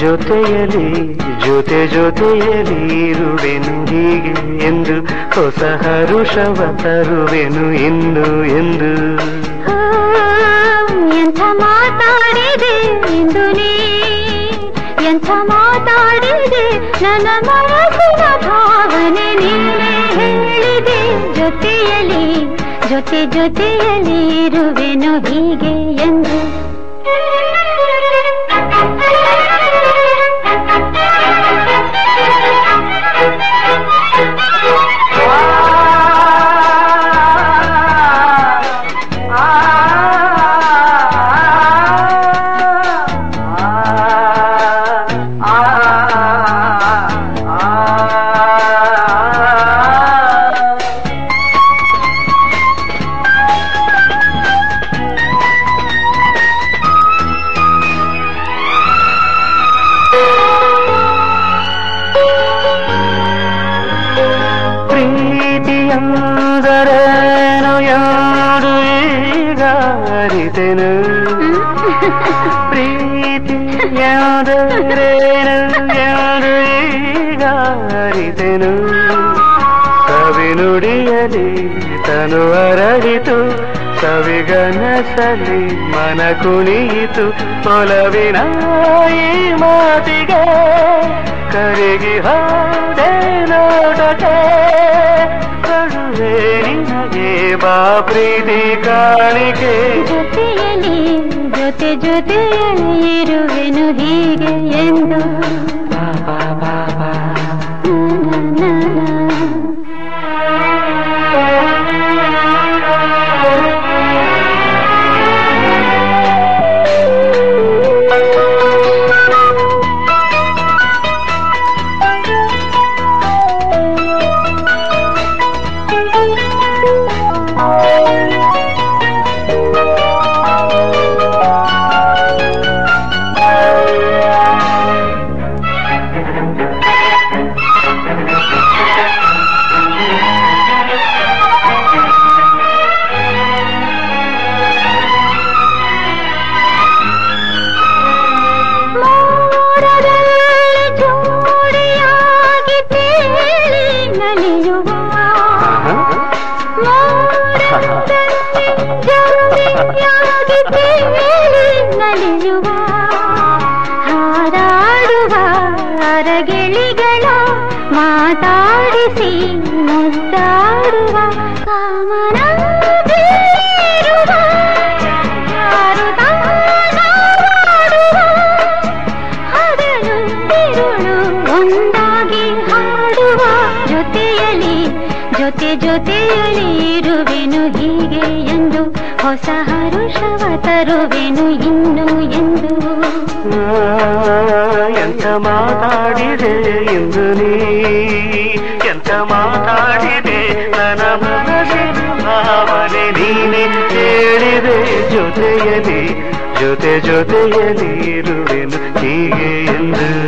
ಜೊತೆಯಲಿ, ಜೊತೆ ಜೊತೆಯಲಿ ಇರುವೆನು ಹೀಗೆ ಎಂದು, ಹೊಸ ಹರುಷವ ತರುವೆನು ಇಂದು ಎಂದು. ಎಂಥ ಮಾತಾಡಿದೆ ಇಂದು ನೀ? ಎಂಥ ಮಾತಾಡಿದೆ ನನ್ನ ಮನಸ್ಸಿನ ಭಾವನೆ ನೀನೇ ಹೇಳಿದೆ? ಜೊತೆಯಲಿ, ಜೊತೆ ಜೊತೆಯಲಿ ಇರುವೆನು ಹೀಗೆ ಎಂದು. ಪ್ರೀತಿಯಂದರೇನು ಯಾರು ಈಗ ಅರಿತೆನು? ಪ್ರೀತಿಯಾದರೇನು ಯಾರು ಈಗ ಅರಿತೆನು? ಕವಿನುಡಿಯಲಿ ತನು ಅರಳಿತು ಸವಿಗನಸಲಿ ಮನ ಕುಣಿಯಿತು ಒಲವಿನ ಈ ಮಾತಿಗೆ ಕರಿಗಿ ಹೋದೆ ನೋಟಕ್ಕೆ ಕಡುವೆ ನಿನಗೆ ಬಾ ಪ್ರೀತಿ ಕಾಣಿಕೆ. ಜೊತೆಯಲ್ಲಿ ಜೊತೆ ಜೊತೆಯಲ್ಲಿ ಇರುವೆನು ಹೀಗೆ ಎಂದು. ಅರಗಿಳಿಗಳ ಮಾತಾಡಿಸಿ ಮುದ್ದಾಡುವ ಕಾಮನ ಒಂದಾಗಿ ಜೊತೆಯಲ್ಲಿ ಜೊತೆ ಜೊತೆಯಲ್ಲಿ ಇರುವೆನು ಹೀಗೆ ಎಂದು ಹೊಸ ಹರುಷವ ತರುವೆನು ಇನ್ನು ಎಂದು. ಮಾತಾಡಿದೆ ಎಂದು ನೀ. ಎಂತ ಮಾತಾಡಿದೆ ನನ್ನ ಮನಸ್ಸಿನ ಭಾವನೆ ನೀನೆ ಹೇಳಿದೆ. ಜೊತೆಯಲ್ಲಿ, ಜೊತೆ ಜೊತೆಯಲ್ಲಿ ಇರುವೆನು ಹೀಗೆ ಎಂದು.